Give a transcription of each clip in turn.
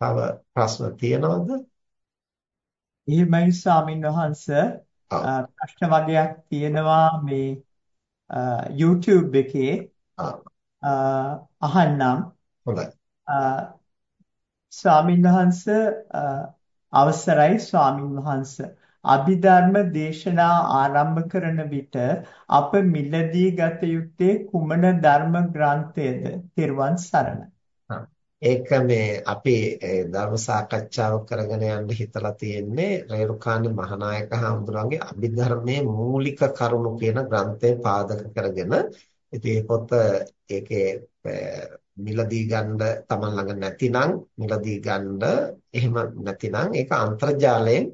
තව ප්‍රශ්න තියෙනවද? එහෙමයි ස්වාමින් වහන්සේ. ප්‍රශ්න වගේක් තියෙනවා මේ YouTube එකේ. අහන්නම්. හොඳයි. ස්වාමින් වහන්සේ අවසරයි ස්වාමින් වහන්සේ. අභිධර්ම දේශනා ආරම්භ කරන විට අප මිලදී ගත යුත්තේ කුමන ධර්ම ග්‍රන්ථයද? ත්‍රිවන් සරණයි. ඒක මේ අපි ධර්ම සාකච්ඡාව කරගෙන යන්න හිතලා තියෙන්නේ රේරුකාණේ මහානායක හඳුරන්ගේ අභිධර්මයේ මූලික කරුණු කියන ග්‍රන්ථය පාදක කරගෙන ඉතින් මේ පොත ඒකේ මිලදී ගන්න තමන් ළඟ නැතිනම් මිලදී ගන්න එහෙම නැතිනම් ඒක අන්තර්ජාලයෙන්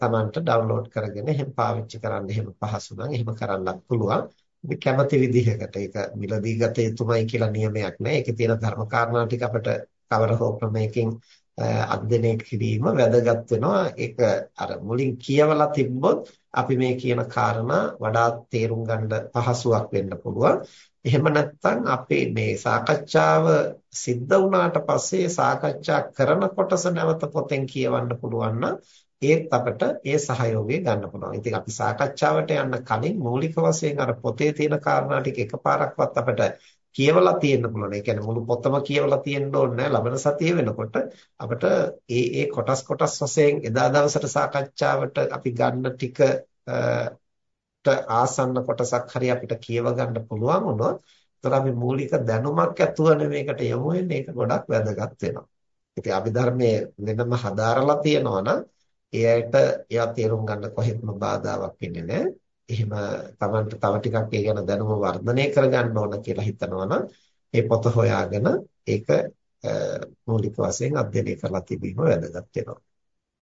තමන්ට ඩවුන්ලෝඩ් කරගෙන එහෙම පාවිච්චි කරන්න එහෙම පහසු නම් එහෙම කරන්නත් පුළුවන්. අපි කැමති විදිහකට ඒක මිලදී ගත යුතුමයි කියලා නියමයක් නැහැ. ඒකේ තියෙන ධර්ම කාරණා ටික අපිට කවර හෝ ක්‍රමයකින් අධ්‍යයනය කිරීම වැදගත් වෙනවා. ඒක අර මුලින් කියවලා තිබ්බොත් අපි මේ කියන කාරණා වඩාත් තේරුම් ගන්න පහසුවක් වෙන්න පුළුවන්. එහෙම නැත්නම් අපේ මේ සාකච්ඡාව සිද්ධ වුණාට පස්සේ සාකච්ඡා කරන කොටස නැවත පොතෙන් කියවන්න පුළුවන් නම් ඒත් අපිට ඒ සහයෝගය ගන්න පුළුවන්. ඉතින් අපි සාකච්ඡාවට යන්න කලින් මූලික වශයෙන් අර පොතේ තියෙන කාරණා ටික එකපාරක්වත් අපිට කියවලා තියෙන්න පුළුවන්. ඒ කියන්නේ මුළු පොතම කියවලා තියෙන්න ඕනේ නැහැ. ලබන සතියේ වෙනකොට අපිට ඒ ඒ කොටස් කොටස් වශයෙන් එදා දවසට සාකච්ඡාවට අපි ගන්න ටික ආසන්න කොටසක් හරි අපිට කියව ගන්න පුළුවන් වුණොත් එතකොට අපි මූලික දැනුමක් ඇතුවනේ මේකට යමු වෙන්නේ. ඒක ගොඩක් වැදගත් වෙනවා. ඉතින් අභිධර්මයේ වෙනම හදාරලා තියෙනවා නම් ඒ අයට ඒවා තේරුම් ගන්න කොහෙත්ම බාධාවක් වෙන්නේ නැහැ. එහෙම Tamanට තව ටිකක් ඒ ගැන දැනුම වර්ධනය කරගන්න ඕන කියලා හිතනවා නම් මේ පොත හොයාගෙන ඒක මූලික වශයෙන් අධ්‍යයනය කරලා තිබීම වැදගත් වෙනවා.